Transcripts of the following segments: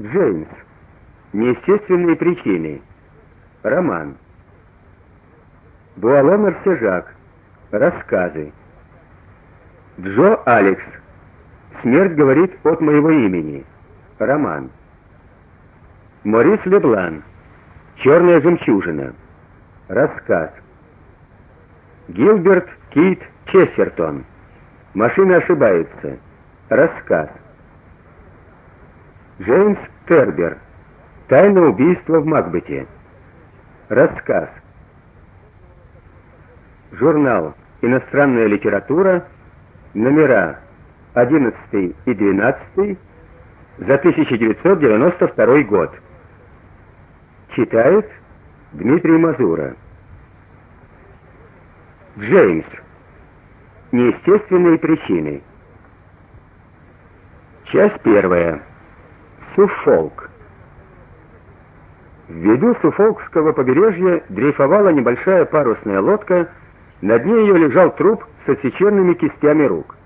Джеймс. Неестественные причины. Роман. Буаломер Сежак. Рассказы. Джо Алекс. Смерть говорит от моего имени. Роман. Морис Леблан. Черная жемчужина. Рассказ. Гилберт Кит Честертон. Машина ошибается. Рассказ. Джеймс Тербер. Тайна убийства в Макбете. Рассказ. Журнал Иностранная литература. Номера 11 и 12 за 1992 год. Читает Дмитрий Мазура. Джеймс. Неестественные причины. Часть первая. Суфолк. В виду Суфолкского побережья дрейфовала небольшая парусная лодка, на дне ее лежал труп с отсеченными кистями рук.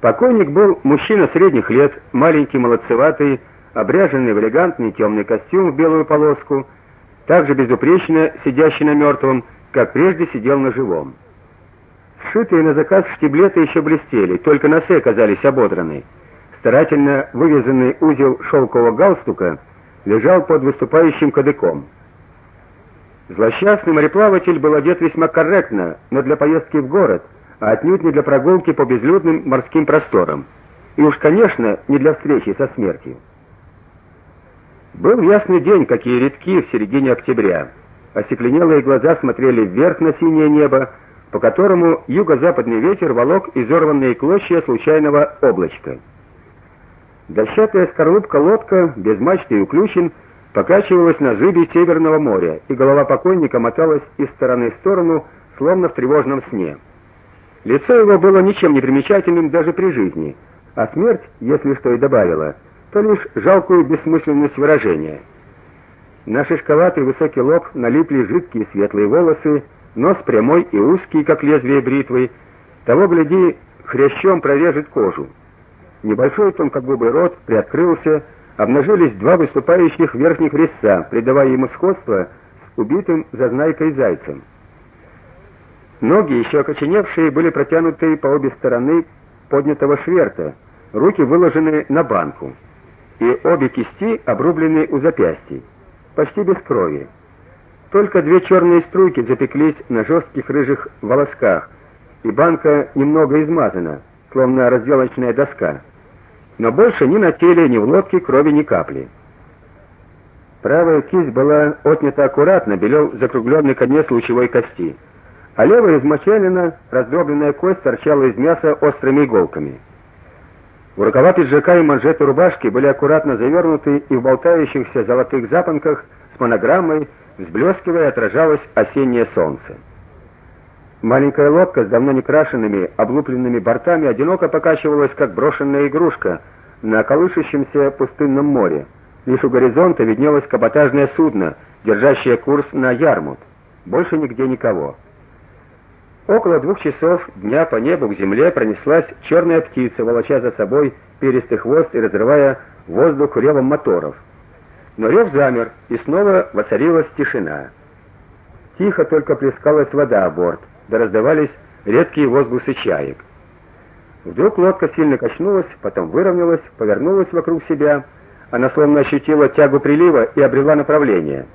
Покойник был мужчина средних лет, маленький, молодцеватый, обряженный в элегантный темный костюм в белую полоску, также безупречно сидящий на мертвом, как прежде сидел на живом. Сшитые на заказ штиблеты еще блестели, только носы оказались ободраны. Старательно вывязанный узел шелкового галстука лежал под выступающим кадыком. Злосчастный мореплаватель был одет весьма корректно, но для поездки в город, а отнюдь не для прогулки по безлюдным морским просторам. И уж, конечно, не для встречи со смертью. Был ясный день, какие редки в середине октября. Остекленелые глаза смотрели вверх на синее небо, по которому юго-западный ветер волок изорванные клочья случайного облачка. Дощатая скорлупка лодка, без мачты и уключен, покачивалась на зыбе Северного моря, и голова покойника моталась из стороны в сторону, словно в тревожном сне. Лицо его было ничем не примечательным даже при жизни, а смерть, если что и добавила, то лишь жалкую бессмысленность выражения. На шишковатый высокий лоб налипли жидкие светлые волосы, нос прямой и узкий, как лезвие бритвы, того гляди, хрящом прорежет кожу. Небольшой тонкогубый рот приоткрылся, обнажились два выступающих верхних резца, придавая ему сходство с убитым зазнайкой зайцем. Ноги, еще окоченевшие, были протянуты по обе стороны поднятого шверта, руки выложены на банку, и обе кисти обрублены у запястий, почти без крови. Только две черные струйки запеклись на жестких рыжих волосках, и банка немного измазана, словно разделочная доска. Но больше ни на теле, ни в лодке крови ни капли. Правая кисть была отнята аккуратно, белел закругленный конец лучевой кости, а левая измочалена, раздробленная кость торчала из мяса острыми иголками. В рукава пиджака и манжеты рубашки были аккуратно завернуты и в болтающихся золотых запонках с монограммой взблескивая отражалось осеннее солнце. Маленькая лодка с давно не крашенными, облупленными бортами одиноко покачивалась, как брошенная игрушка на колышущемся пустынном море. Лишь у горизонта виднелось каботажное судно, держащее курс на Ярмут. Больше нигде никого. Около двух часов дня по небу к земле пронеслась черная птица, волоча за собой перистый хвост и разрывая воздух ревом моторов. Но рев замер, и снова воцарилась тишина. Тихо только плескалась вода о борт, да раздавались редкие возгласы чаек. Вдруг лодка сильно качнулась, потом выровнялась, повернулась вокруг себя. Она словно ощутила тягу прилива и обрела направление.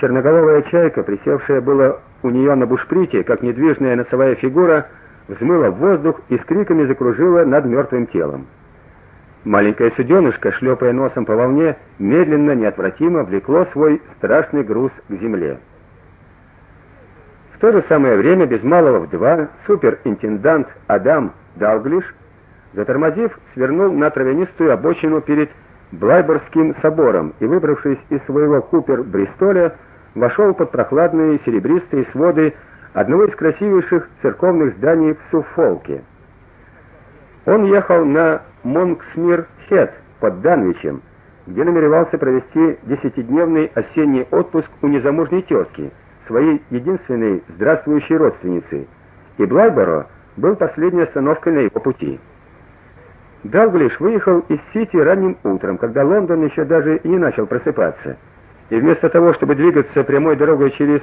Черноголовая чайка, присевшая было у нее на бушприте, как недвижная носовая фигура, взмыла в воздух и с криками закружила над мертвым телом. Маленькое суденышко, шлепая носом по волне, медленно, неотвратимо влекло свой страшный груз к земле. В то же самое время, без малого в два, суперинтендант Адам Далглиш, затормозив, свернул на травянистую обочину перед Блайборским собором и, выбравшись из своего купер Бристоля, вошел под прохладные серебристые своды одного из красивейших церковных зданий в Суффолке. Он ехал на Монксмир-Хед под Данвичем, где намеревался провести десятидневный осенний отпуск у незамужней тетки, своей единственной здравствующей родственницы, и Блайборо был последней остановкой на его пути. Далглиш выехал из Сити ранним утром, когда Лондон еще даже и не начал просыпаться. И вместо того, чтобы двигаться прямой дорогой через